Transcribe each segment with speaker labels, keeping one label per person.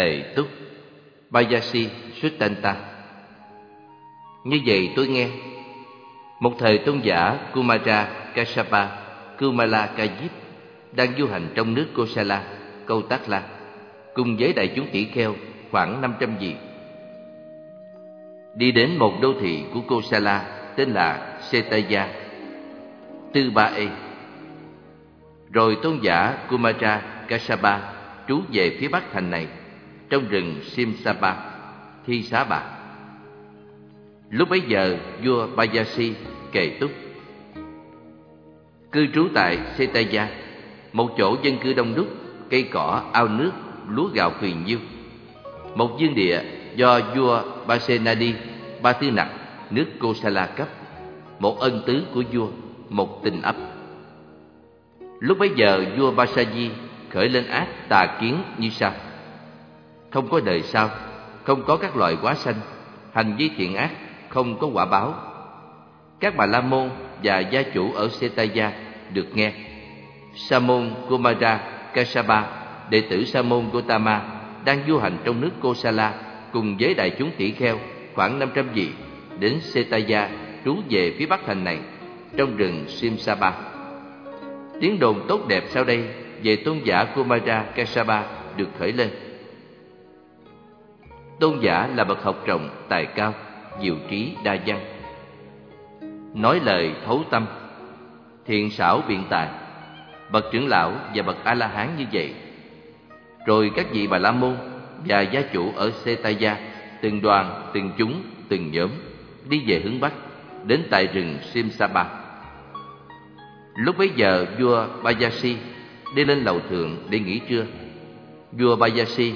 Speaker 1: Tề Túc Bayasi Suttanta Như vậy tôi nghe Một thời tôn giả Kumara Kassapa Kumala Kajip Đang du hành trong nước Kosala, Câu Tác La Cùng với đại chúng tỷ kheo khoảng 500 vị. Đi đến một đô thị của Kosala tên là Setaya Tư Ba E. Rồi tôn giả Kumara Kassapa trú về phía bắc thành này trong rừng Simsapa, Thi Xá Bà. Lúc bấy giờ, vua Bayasi kề túc. Cư trú tại Setaya, một chỗ dân cư đông đúc, cây cỏ, ao nước, lúa gạo phì nhiêu. Một dương địa do vua Basenadi Ba Tư Nặc, nước Kosala cấp, một ân tứ của vua, một tình ấp. Lúc bấy giờ vua Basaji khởi lên ác tà kiến như sau không có đời sau, không có các loài quá sanh, hành vi thiện ác không có quả báo. Các bà la môn và gia chủ ở setaya được nghe. Sa môn kumara kasapa đệ tử sa môn gotama đang du hành trong nước kosala cùng với đại chúng tỷ kheo khoảng 500 vị đến setaya trú về phía bắc thành này, trong rừng simsapa tiếng đồn tốt đẹp sau đây về tôn giả Kumara Kasapa được khởi lên. Tôn giả là bậc học rộng, tài cao, diệu trí đa văn. Nói lời thấu tâm, thiện xảo biện tài, bậc trưởng lão và bậc A-la-hán như vậy. Rồi các vị Bà La Môn và gia chủ ở Setaya, từng đoàn, từng chúng, từng nhóm, đi về hướng Bắc, đến tại rừng Simsapa. Lúc bấy giờ vua Bajasi đi lên lầu thượng để nghỉ trưa. Vua Bajasi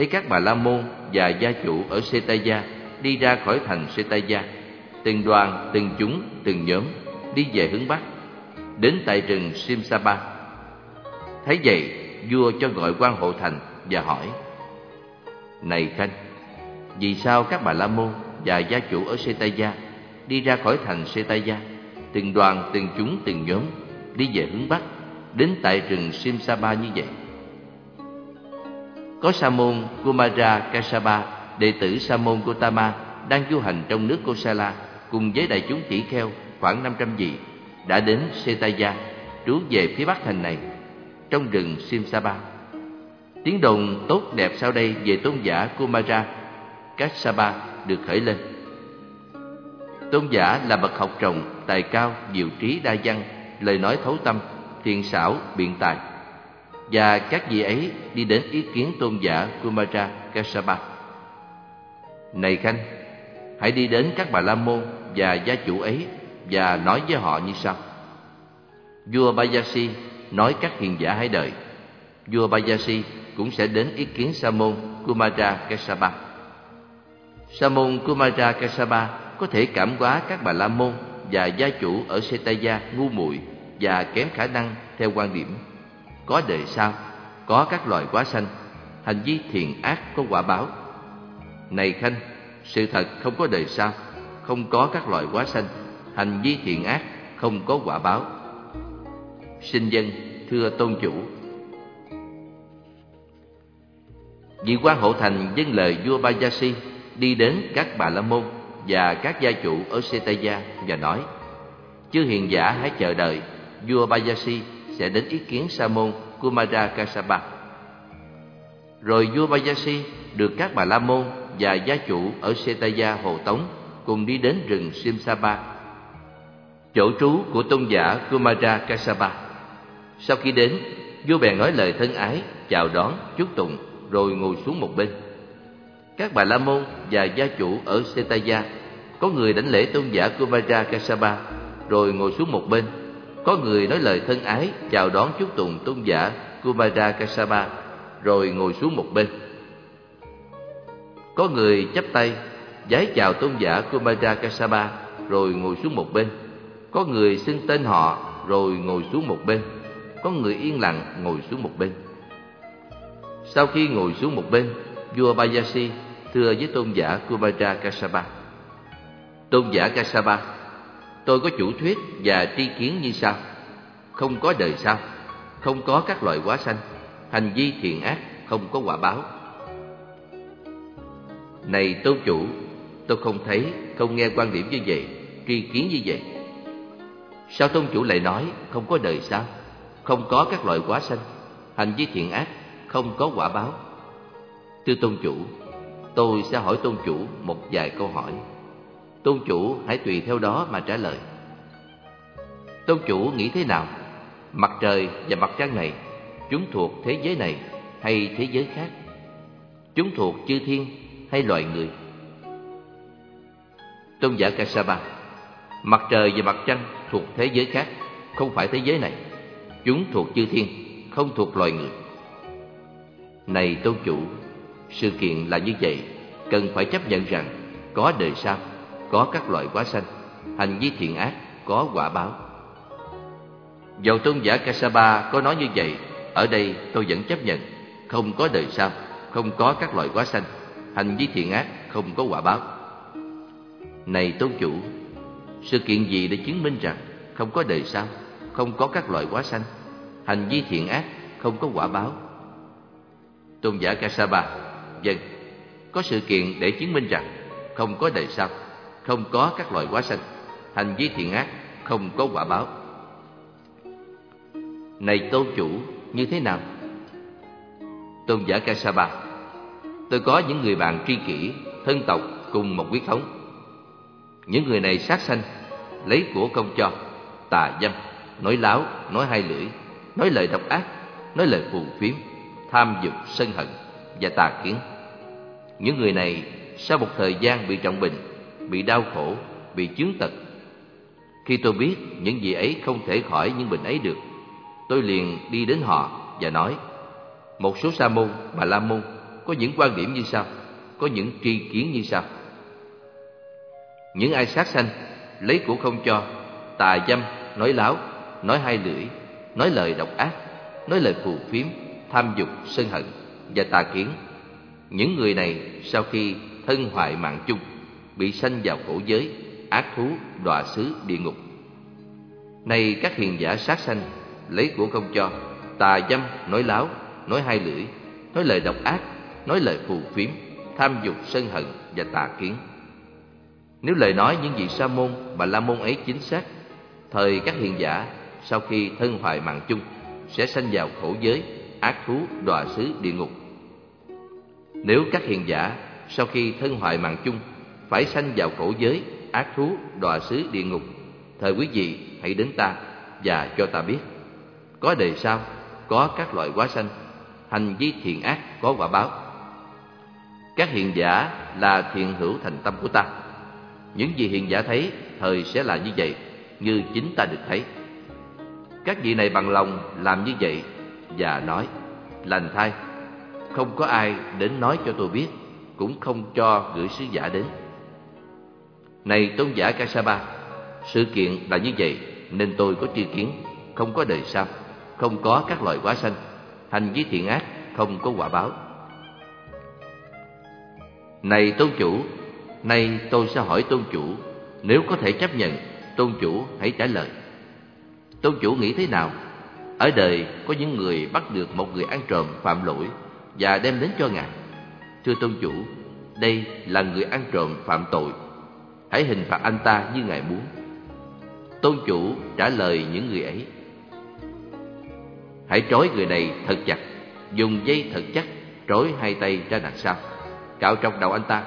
Speaker 1: thấy các bà la môn và gia chủ ở Setaya đi ra khỏi thành Setaya, từng đoàn, từng chúng, từng nhóm đi về hướng bắc, đến tại rừng Simsapa. Thấy vậy, vua cho gọi quan hộ thành và hỏi: "Này khanh, vì sao các bà la môn và gia chủ ở Setaya đi ra khỏi thành Setaya, từng đoàn, từng chúng, từng nhóm đi về hướng bắc?" đến tại rừng Simsapa như vậy. Có Sa môn Kumara Kasapa, đệ tử Sa môn Gotama đang du hành trong nước Kosala cùng với đại chúng tỷ kheo khoảng 500 vị đã đến Setaya trú về phía bắc thành này trong rừng Simsaba Tiếng đồn tốt đẹp sau đây về tôn giả Kumara Kassapa được khởi lên. Tôn giả là bậc học rộng, tài cao, diệu trí đa văn, lời nói thấu tâm, thiện xảo, biện tài. Và các vị ấy đi đến ý kiến tôn giả Kumara Kassapa. Này Khanh, hãy đi đến các bà la môn và gia chủ ấy và nói với họ như sau. Vua Bajasi nói các hiền giả hãy đợi. Vua Bajasi cũng sẽ đến ý kiến Sa môn Kumara Kassapa. Sa môn Kumara Kassapa có thể cảm hóa các bà la môn và gia chủ ở Setaya ngu muội và kém khả năng theo quan điểm có đời sau, có các loài quá sanh, hành vi thiện ác có quả báo. Này Khanh, sự thật không có đời sau, không có các loài quá sanh, hành vi thiện ác không có quả báo. Sinh dân thưa tôn chủ. Vị quan hộ thành dâng lời vua Bajasi đi đến các bà la môn và các gia chủ ở Setaya và nói: Chư hiền giả hãy chờ đợi vua Bajasi sẽ đến ý kiến Sa môn Kumara Kassapa. Rồi vua Bayasi được các bà la môn và gia chủ ở Setaya hộ tống cùng đi đến rừng Simsapa, chỗ trú của tôn giả Kumara Kasapa. Sau khi đến, vua bèn nói lời thân ái, chào đón, chúc tụng, rồi ngồi xuống một bên. Các bà la môn và gia chủ ở Setaya có người đánh lễ tôn giả Kumara Kasapa, rồi ngồi xuống một bên có người nói lời thân ái chào đón chúc tụng tôn giả Kumara Kasama rồi ngồi xuống một bên. Có người chắp tay giái chào tôn giả Kumara Kasama rồi ngồi xuống một bên. Có người xưng tên họ rồi ngồi xuống một bên. Có người yên lặng ngồi xuống một bên. Sau khi ngồi xuống một bên, vua Bayasi thưa với tôn giả Kumara Kasapa. Tôn giả Kasapa Tôi có chủ thuyết và tri kiến như sau Không có đời sau Không có các loại quá sanh Hành vi thiện ác không có quả báo. Này tôn chủ, tôi không thấy, không nghe quan điểm như vậy, tri kiến như vậy. Sao tôn chủ lại nói không có đời sao? Không có các loại quá sanh, hành vi thiện ác, không có quả báo. Thưa tôn chủ, tôi sẽ hỏi tôn chủ một vài câu hỏi. Tôn chủ hãy tùy theo đó mà trả lời. Tôn chủ nghĩ thế nào? Mặt trời và mặt trăng này, chúng thuộc thế giới này hay thế giới khác? Chúng thuộc chư thiên hay loài người? Tôn giả Kasapa Mặt trời và mặt trăng thuộc thế giới khác, không phải thế giới này. Chúng thuộc chư thiên, không thuộc loài người. Này tôn chủ, sự kiện là như vậy, cần phải chấp nhận rằng có đời sau, có các loại quá sanh, hành vi thiện ác, có quả báo. Dầu tôn giả Kasapa có nói như vậy, ở đây tôi vẫn chấp nhận, không có đời sau, không có các loại quá sanh, hành vi thiện ác, không có quả báo. Này tôn chủ, sự kiện gì để chứng minh rằng không có đời sau, không có các loại quá sanh, hành vi thiện ác, không có quả báo? Tôn giả Kasapa, dân, vâng, có sự kiện để chứng minh rằng không có đời sau, không có các loại quá sanh, hành vi thiện ác, không có quả báo. Này tôn chủ, như thế nào? Tôn giả Kasapa, tôi có những người bạn tri kỷ, thân tộc cùng một huyết thống những người này sát sanh, lấy của công cho, tà dâm, nói láo, nói hai lưỡi, nói lời độc ác, nói lời phù phiếm, tham dục, sân hận và tà kiến. Những người này sau một thời gian bị trọng bệnh, bị đau khổ, bị chứng tật. Khi tôi biết những gì ấy không thể khỏi những bệnh ấy được, tôi liền đi đến họ và nói: một số sa môn, bà la môn có những quan điểm như sau, có những tri kiến như sau. Những ai sát sanh, lấy của không cho, tà dâm, nói láo, nói hai lưỡi, nói lời độc ác, nói lời phù phiếm, tham dục, sân hận và tà kiến. Những người này sau khi thân hoại mạng chung, bị sanh vào khổ giới, ác thú, đọa xứ, địa ngục. Này các hiền giả sát sanh, lấy của không cho, tà dâm, nói láo, nói hai lưỡi, nói lời độc ác, nói lời phù phiếm, tham dục, sân hận và tà kiến. Nếu lời nói những vị sa môn, bà la môn ấy chính xác, thời các hiền giả sau khi thân hoại mạng chung sẽ sanh vào khổ giới, ác thú, đọa xứ, địa ngục. Nếu các hiền giả sau khi thân hoại mạng chung phải sanh vào khổ giới, ác thú, đọa xứ, địa ngục, thời quý vị hãy đến ta và cho ta biết. Có đời sau, có các loại quá sanh, hành vi thiện ác có quả báo. Các hiền giả là thiện hữu thành tâm của ta. Những gì hiền giả thấy thời sẽ là như vậy Như chính ta được thấy. Các vị này bằng lòng làm như vậy Và nói Lành thay Không có ai đến nói cho tôi biết Cũng không cho gửi sứ giả đến. Này tôn giả Kasapa Sự kiện là như vậy, Nên tôi có tri kiến, Không có đời sau, Không có các loại quá sanh. Hành vi thiện ác Không có quả báo. Này tôn chủ, Nay tôi sẽ hỏi tôn chủ, Nếu có thể chấp nhận, Tôn chủ hãy trả lời. Tôn chủ nghĩ thế nào? Ở đời có những người bắt được một người ăn trộm phạm lỗi Và đem đến cho Ngài. Thưa tôn chủ, Đây là người ăn trộm phạm tội. Hãy hình phạt anh ta như Ngài muốn. Tôn chủ trả lời những người ấy. Hãy trói người này thật chặt Dùng dây thật chắc Trói hai tay ra đằng sau Cạo trong đầu anh ta.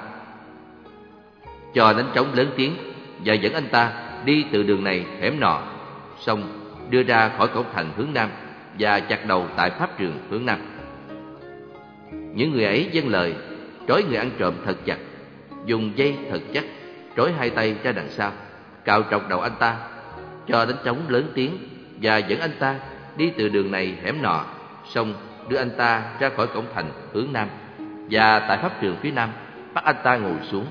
Speaker 1: Cho đánh trống lớn tiếng và dẫn anh ta đi từ đường này hẻm nọ, xong đưa ra khỏi cổng thành hướng nam và chặt đầu tại pháp trường hướng nam. Những người ấy dâng lời, trói người ăn trộm thật chặt, dùng dây thật chắc, trói hai tay ra đằng sau, cạo trọc đầu anh ta, cho đánh trống lớn tiếng và dẫn anh ta đi từ đường này hẻm nọ, xong đưa anh ta ra khỏi cổng thành hướng nam và tại pháp trường phía nam bắt anh ta ngồi xuống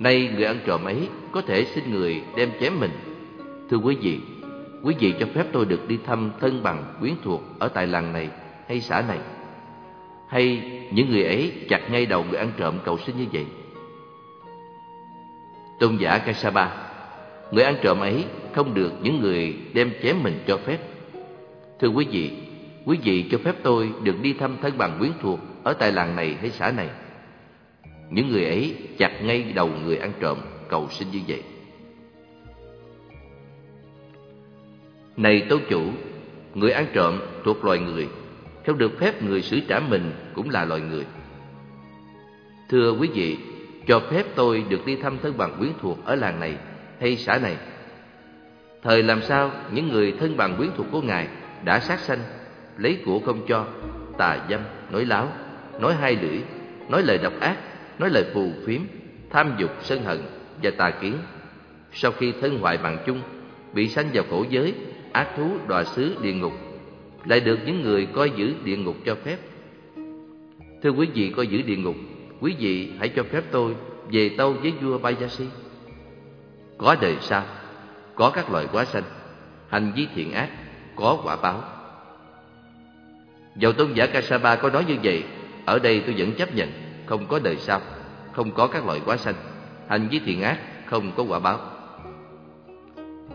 Speaker 1: Nay người ăn trộm ấy có thể xin người đem chém mình. Thưa quý vị, quý vị cho phép tôi được đi thăm thân bằng quyến thuộc ở tại làng này hay xã này. Hay những người ấy chặt ngay đầu người ăn trộm cầu xin như vậy. Tôn giả Kasapa, người ăn trộm ấy không được những người đem chém mình cho phép. Thưa quý vị, Quý vị cho phép tôi được đi thăm thân bằng quyến thuộc Ở tại làng này hay xã này. Những người ấy chặt ngay đầu người ăn trộm Cầu xin như vậy. Này tâu chủ Người ăn trộm thuộc loài người Không được phép người xử trả mình Cũng là loài người. Thưa quý vị cho phép tôi được đi thăm thân bằng quyến thuộc Ở làng này hay xã này Thời làm sao những người thân bằng quyến thuộc của Ngài đã sát sanh, lấy của không cho, tà dâm, nói láo, nói hai lưỡi, nói lời độc ác, nói lời phù phiếm, tham dục, sân hận và tà kiến. Sau khi thân hoại bằng chung, bị sanh vào khổ giới, ác thú đọa xứ địa ngục, lại được những người coi giữ địa ngục cho phép. Thưa quý vị coi giữ địa ngục, quý vị hãy cho phép tôi về tâu với vua Bajasi. Có đời sau có các loài quá sanh, hành vi thiện ác, có quả báo. Dầu tôn giả Kasapa có nói như vậy, ở đây tôi vẫn chấp nhận, không có đời sau, không có các loài quá sanh, hành vi thiện ác, không có quả báo.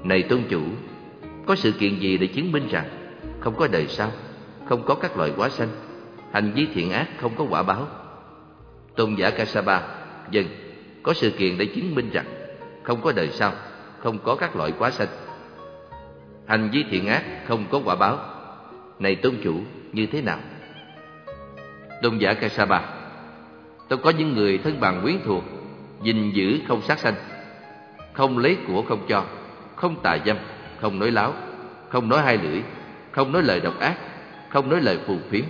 Speaker 1: Này tôn chủ, có sự kiện gì để chứng minh rằng không có đời sau, không có các loài quá sanh, hành vi thiện ác không có quả báo? Tôn giả Kasapa, dân, vâng, có sự kiện để chứng minh rằng không có đời sau, không có các loại quá sanh. Hành vi thiện ác không có quả báo. Này tôn chủ, như thế nào? Tôn giả Kasapa, tôi có những người thân bằng quyến thuộc, gìn giữ không sát sanh, không lấy của không cho, không tà dâm, không nói láo, không nói hai lưỡi, không nói lời độc ác, không nói lời phù phiếm,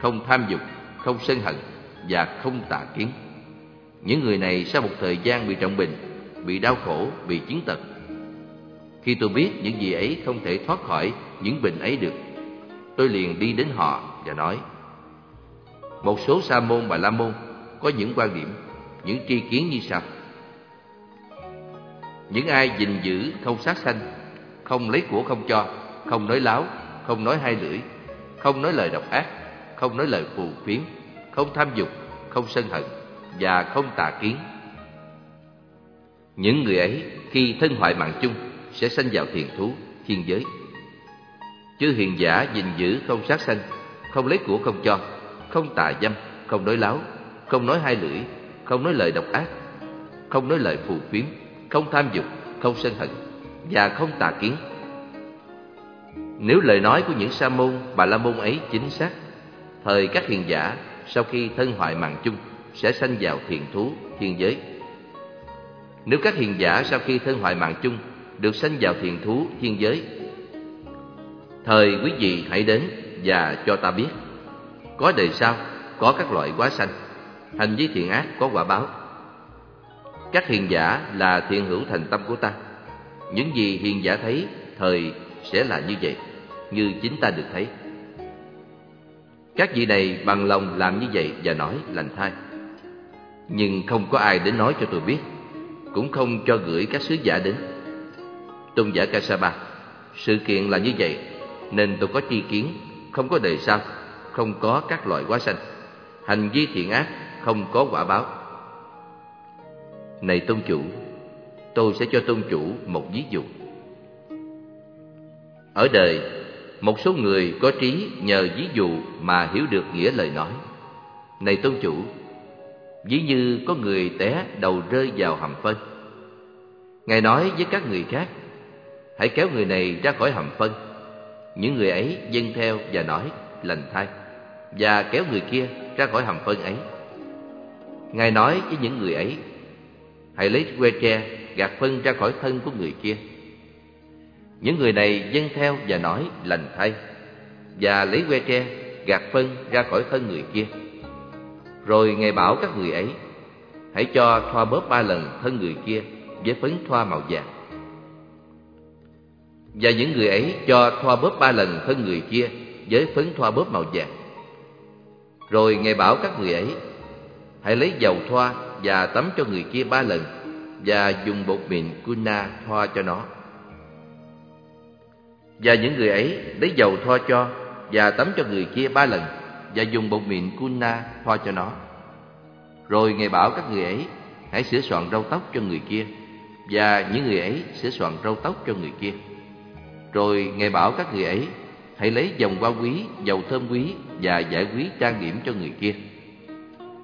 Speaker 1: không tham dục, không sân hận và không tà kiến. Những người này sau một thời gian bị trọng bệnh, bị đau khổ, bị chiến tật, khi tôi biết những gì ấy không thể thoát khỏi những bệnh ấy được, tôi liền đi đến họ và nói: Một số sa môn và la môn có những quan điểm, những tri kiến như sau: Những ai gìn giữ không sát sanh, không lấy của không cho, không nói láo, không nói hai lưỡi, không nói lời độc ác, không nói lời phù phiếm, không tham dục, không sân hận và không tà kiến. Những người ấy khi thân hoại mạng chung sẽ sanh vào thiền thú, thiên giới. Chư hiền giả gìn giữ không sát sanh, không lấy của không cho, không tà dâm, không nói láo, không nói hai lưỡi, không nói lời độc ác, không nói lời phù phiếm, không tham dục, không sân hận và không tà kiến. Nếu lời nói của những sa môn, bà la môn ấy chính xác, thời các hiền giả sau khi thân hoại mạng chung sẽ sanh vào thiền thú, thiên giới. Nếu các hiền giả sau khi thân hoại mạng chung được sanh vào thiền thú thiên giới. Thời quý vị hãy đến và cho ta biết, có đời sau, có các loại quá sanh, hành vi thiện ác có quả báo. Các hiền giả là thiện hữu thành tâm của ta. Những gì hiền giả thấy, thời sẽ là như vậy, như chính ta được thấy. Các vị này bằng lòng làm như vậy và nói lành thai. Nhưng không có ai đến nói cho tôi biết, cũng không cho gửi các sứ giả đến. Tôn giả Kasaba, Sự kiện là như vậy Nên tôi có tri kiến Không có đời sau Không có các loại quá sanh Hành vi thiện ác Không có quả báo Này tôn chủ Tôi sẽ cho tôn chủ một ví dụ Ở đời một số người có trí nhờ ví dụ Mà hiểu được nghĩa lời nói. Này tôn chủ, Ví như có người té đầu rơi vào hầm phân. Ngài nói với các người khác, Hãy kéo người này ra khỏi hầm phân. Những người ấy dâng theo và nói, lành thai Và kéo người kia ra khỏi hầm phân ấy. Ngài nói với những người ấy, Hãy lấy que tre gạt phân ra khỏi thân của người kia. Những người này dâng theo và nói lành thay Và lấy que tre gạt phân ra khỏi thân người kia Rồi Ngài bảo các người ấy Hãy cho thoa bóp ba lần thân người kia với phấn thoa màu vàng và những người ấy cho thoa bóp ba lần thân người kia với phấn thoa bóp màu vàng. Rồi Ngài bảo các người ấy, hãy lấy dầu thoa và tắm cho người kia ba lần và dùng bột mịn kuna thoa cho nó. Và những người ấy lấy dầu thoa cho và tắm cho người kia ba lần và dùng bột mịn kuna thoa cho nó. Rồi Ngài bảo các người ấy, hãy sửa soạn râu tóc cho người kia và những người ấy sửa soạn râu tóc cho người kia. Rồi Ngài bảo các người ấy hãy lấy dòng hoa quý, dầu thơm quý và giải quý trang điểm cho người kia.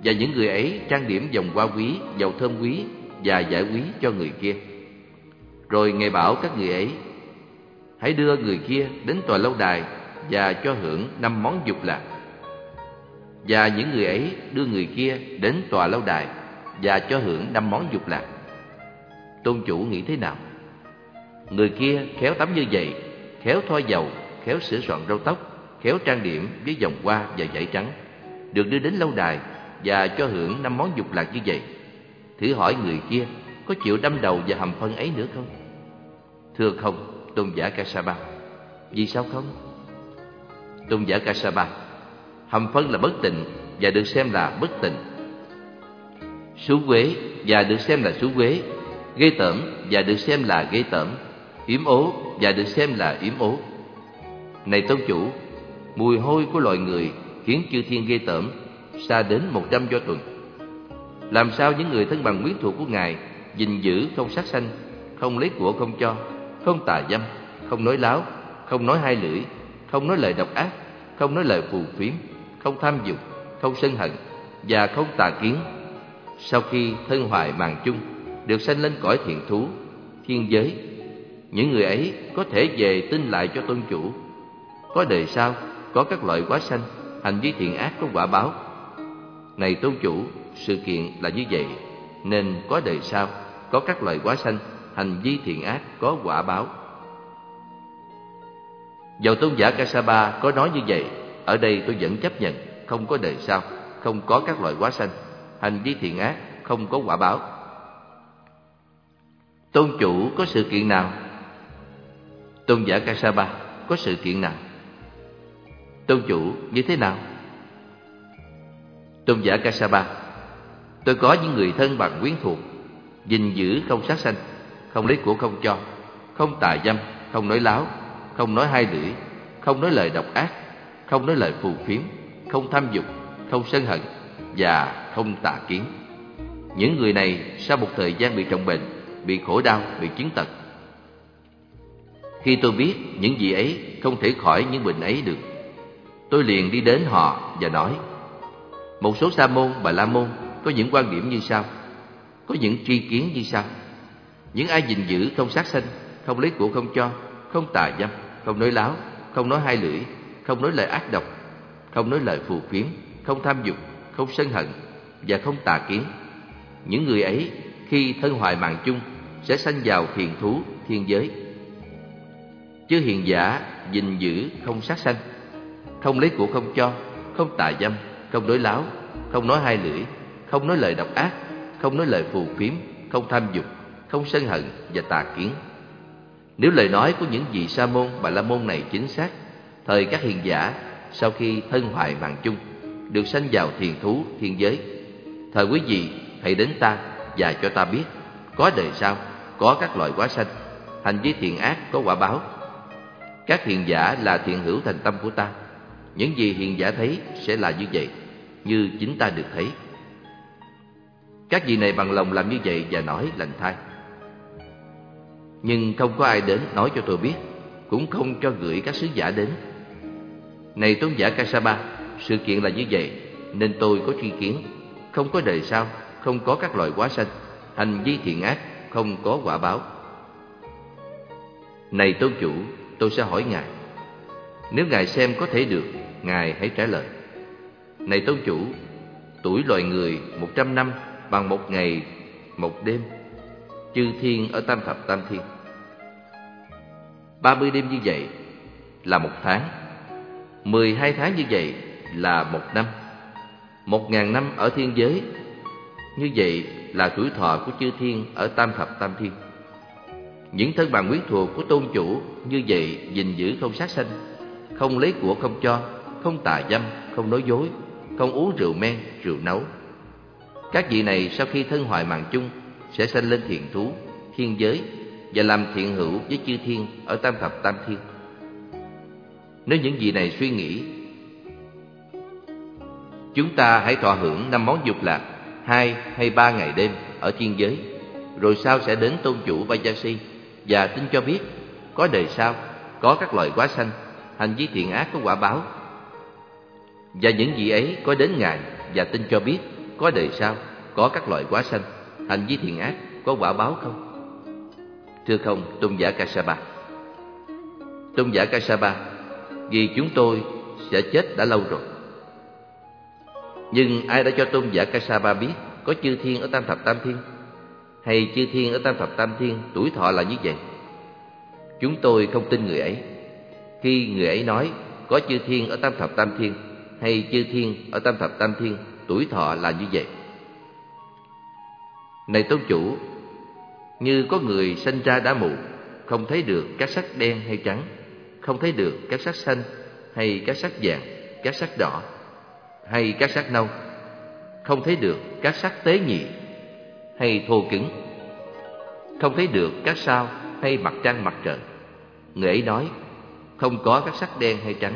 Speaker 1: Và những người ấy trang điểm dòng hoa quý, dầu thơm quý và giải quý cho người kia. Rồi Ngài bảo các người ấy, hãy đưa người kia đến tòa lâu đài và cho hưởng năm món dục lạc. Và những người ấy đưa người kia đến tòa lâu đài và cho hưởng năm món dục lạc. Tôn chủ nghĩ thế nào? Người kia khéo tắm như vậy, khéo thoa dầu, khéo sửa soạn râu tóc, khéo trang điểm với vòng hoa và dải trắng, được đưa đến lâu đài và cho hưởng năm món dục lạc như vậy. Thử hỏi người kia có chịu đâm đầu và hầm phân ấy nữa không? Thưa không, tôn giả Kasaba. Vì sao không? Tôn giả Kasaba, hầm phân là bất tịnh và được xem là bất tịnh. Sú quế và được xem là sú quế, gây tởm và được xem là gây tởm, yếm ố và được xem là yếm ố. Này tôn chủ, mùi hôi của loài người khiến chư thiên gây tởm, xa đến một trăm do tuần. Làm sao những người thân bằng quyến thuộc của Ngài gìn giữ không sát sanh, không lấy của không cho, không tà dâm, không nói láo, không nói hai lưỡi, không nói lời độc ác, không nói lời phù phiếm, không tham dục, không sân hận và không tà kiến. Sau khi thân hoại màng chung, được sanh lên cõi thiện thú, thiên giới, những người ấy có thể về tin lại cho tôn chủ. Có đời sau, có các loại quá sanh, hành vi thiện ác có quả báo. Này tôn chủ, sự kiện là như vậy, nên có đời sau, có các loại quá sanh, hành vi thiện ác có quả báo. Dầu tôn giả Kasapa có nói như vậy, ở đây tôi vẫn chấp nhận không có đời sau, không có các loại quá sanh, hành vi thiện ác không có quả báo. Tôn chủ có sự kiện nào? Tôn giả Kasapa có sự kiện nào? Tôn chủ như thế nào? Tôn giả Kasapa Tôi có những người thân bằng quyến thuộc gìn giữ không sát sanh không lấy của không cho, không tà dâm, không nói láo, không nói hai lưỡi, không nói lời độc ác, không nói lời phù phiếm, không tham dục, không sân hận và không tà kiến. Những người này sau một thời gian bị trọng bệnh, bị khổ đau, bị chứng tật. Khi tôi biết những gì ấy không thể khỏi những bệnh ấy được, tôi liền đi đến họ và nói, một số sa môn bà la môn có những quan điểm như sau, có những tri kiến như sau những ai gìn giữ không sát sanh, không lấy của không cho, không tà dâm, không nói láo, không nói hai lưỡi, không nói lời ác độc, không nói lời phù phiếm, không tham dục, không sân hận và không tà kiến. Những người ấy khi thân hoại mạng chung sẽ sanh vào thiền thú, thiên giới. Chứ hiền giả gìn giữ không sát sanh, không lấy của không cho, không tà dâm, không nói láo, không nói hai lưỡi, không nói lời độc ác, không nói lời phù phiếm, không tham dục không sân hận và tà kiến. Nếu lời nói của những vị sa môn bà la môn này chính xác, thời các hiền giả sau khi thân hoại mạng chung được sanh vào thiền thú, thiên giới. Thời quý vị, hãy đến ta và cho ta biết có đời sau có các loại quá sanh, hành vi thiện ác có quả báo. Các hiền giả là thiện hữu thành tâm của ta. Những gì hiền giả thấy sẽ là như vậy, như chính ta được thấy. Các vị này bằng lòng làm như vậy và nói lành thai nhưng không có ai đến nói cho tôi biết, cũng không cho gửi các sứ giả đến. Này tôn giả Kasaba, sự kiện là như vậy, nên tôi có tri kiến. Không có đời sau, không có các loài quá sanh, hành vi thiện ác, không có quả báo. Này tôn chủ, tôi sẽ hỏi ngài. Nếu ngài xem có thể được, ngài hãy trả lời. Này tôn chủ, tuổi loài người một trăm năm bằng một ngày, một đêm chư thiên ở tam thập tam thiên. Ba mươi đêm như vậy là một tháng. Mười hai tháng như vậy là một năm. Một ngàn năm ở thiên giới, như vậy là tuổi thọ của chư thiên ở tam thập tam thiên. Những thân bằng quyến thuộc của tôn chủ như vậy gìn giữ không sát sanh, không lấy của không cho, không tà dâm, không nói dối, không uống rượu men, rượu nấu. Các vị này sau khi thân hoại mạng chung sẽ sanh lên thiện thú, thiên giới và làm thiện hữu với chư thiên ở tam thập tam thiên. Nếu những gì này suy nghĩ, chúng ta hãy thọ hưởng năm món dục lạc hai hay ba ngày đêm ở thiên giới, rồi sau sẽ đến tôn chủ Vajasi và tin cho biết có đời sau, có các loại quá sanh, hành vi thiện ác có quả báo. Và những vị ấy có đến Ngài và tin cho biết có đời sau, có các loại quá sanh, hành vi thiện ác có quả báo không? Thưa không, tôn giả Kasapa. Tôn giả Kasapa, vì chúng tôi sẽ chết đã lâu rồi. Nhưng ai đã cho tôn giả Kasapa biết có chư thiên ở Tam Thập Tam Thiên? Hay chư thiên ở Tam Thập Tam Thiên tuổi thọ là như vậy? Chúng tôi không tin người ấy. Khi người ấy nói có chư thiên ở Tam Thập Tam Thiên hay chư thiên ở Tam Thập Tam Thiên tuổi thọ là như vậy. Này tôn chủ, như có người sinh ra đã mù, không thấy được các sắc đen hay trắng, không thấy được các sắc xanh hay các sắc vàng, các sắc đỏ hay các sắc nâu, không thấy được các sắc tế nhị hay thô cứng, không thấy được các sao hay mặt trăng mặt trời. Người ấy nói, không có các sắc đen hay trắng,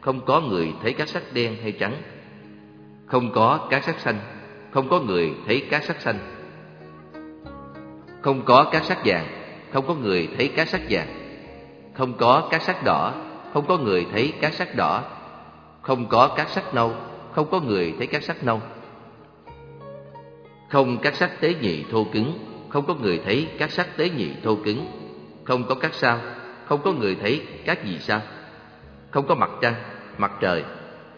Speaker 1: không có người thấy các sắc đen hay trắng, không có các sắc xanh, không có người thấy các sắc xanh không có các sắc vàng, không có người thấy các sắc vàng. Không có các sắc đỏ, không có người thấy các sắc đỏ. Không có các sắc nâu, không có người thấy các sắc nâu. Không các sắc tế nhị thô cứng, không có người thấy các sắc tế nhị thô cứng. Không có các sao, không có người thấy các gì sao. Không có mặt trăng, mặt trời,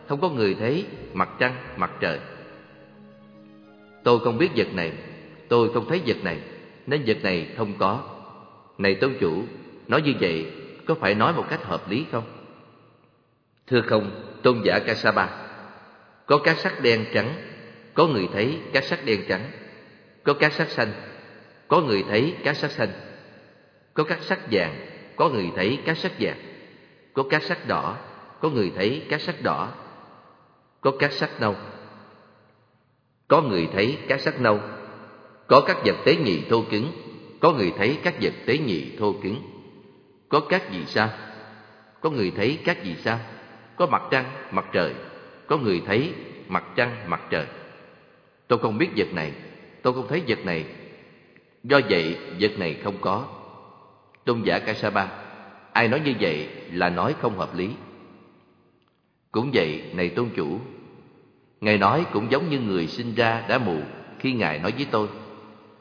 Speaker 1: không có người thấy mặt trăng, mặt trời. Tôi không biết vật này, tôi không thấy vật này nên vật này không có. Này tôn chủ, nói như vậy có phải nói một cách hợp lý không? Thưa không, tôn giả Kasapa, có các sắc đen trắng, có người thấy các sắc đen trắng, có các sắc xanh, có người thấy các sắc xanh, có các sắc vàng, có người thấy các sắc vàng, có các sắc đỏ, có người thấy các sắc đỏ, có các sắc nâu, có người thấy các sắc nâu, có các vật tế nhị thô cứng, có người thấy các vật tế nhị thô cứng. Có các gì sao? Có người thấy các gì sao? Có mặt trăng, mặt trời, có người thấy mặt trăng, mặt trời. Tôi không biết vật này, tôi không thấy vật này. Do vậy, vật này không có. Tôn giả Kasapa, ai nói như vậy là nói không hợp lý. Cũng vậy, này tôn chủ, Ngài nói cũng giống như người sinh ra đã mù khi Ngài nói với tôi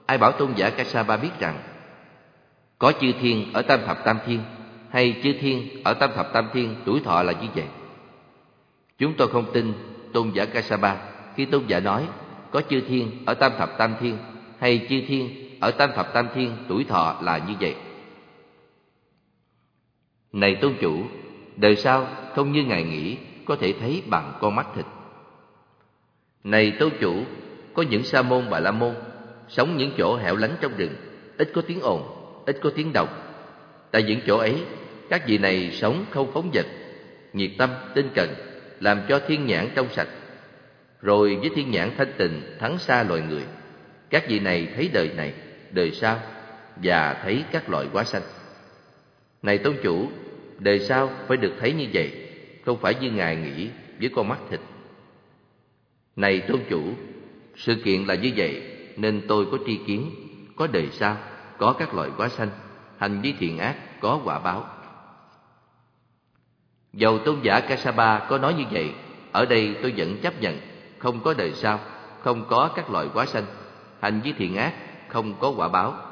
Speaker 1: Ai bảo tôn giả Kassapa biết rằng, Có chư thiên ở tam thập tam thiên, Hay chư thiên ở tam thập tam thiên, tuổi thọ là như vậy. Chúng tôi không tin tôn giả Kassapa Khi tôn giả nói, Có chư thiên ở tam thập tam thiên, Hay chư thiên ở tam thập tam thiên, tuổi thọ là như vậy. Này tôn chủ, Đời sau không như Ngài nghĩ, Có thể thấy bằng con mắt thịt. Này tôn chủ, Có những sa môn bà la môn sống những chỗ hẻo lánh trong rừng, ít có tiếng ồn, ít có tiếng động. Tại những chỗ ấy, các vị này sống không phóng vật, nhiệt tâm, tinh cần, làm cho thiên nhãn trong sạch. Rồi với thiên nhãn thanh tịnh thắng xa loài người, các vị này thấy đời này, đời sau và thấy các loại quá sanh. Này tôn chủ, đời sau phải được thấy như vậy, không phải như ngài nghĩ với con mắt thịt. Này tôn chủ, sự kiện là như vậy nên tôi có tri kiến, có đời sau, có các loại quá sanh, hành vi thiện ác, có quả báo. Dầu tôn giả Kasapa có nói như vậy, ở đây tôi vẫn chấp nhận, không có đời sau, không có các loại quá sanh, hành vi thiện ác, không có quả báo.